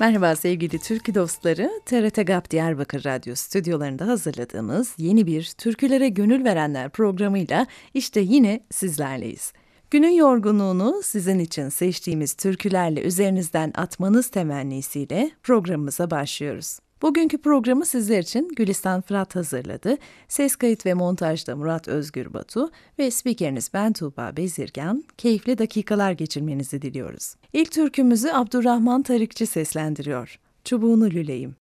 Merhaba sevgili türkü dostları. TRT GAP Diyarbakır Radyo stüdyolarında hazırladığımız yeni bir Türkülere Gönül Verenler programıyla işte yine sizlerleyiz. Günün yorgunluğunu sizin için seçtiğimiz türkülerle üzerinizden atmanız temennisiyle programımıza başlıyoruz. Bugünkü programı sizler için Gülistan Fırat hazırladı. Ses kayıt ve montajda Murat Özgür Batu ve spikeriniz ben Tuğba Bezirgan. Keyifli dakikalar geçirmenizi diliyoruz. İlk türkümüzü Abdurrahman Tarıkçı seslendiriyor. Çubuğunu lüleyim.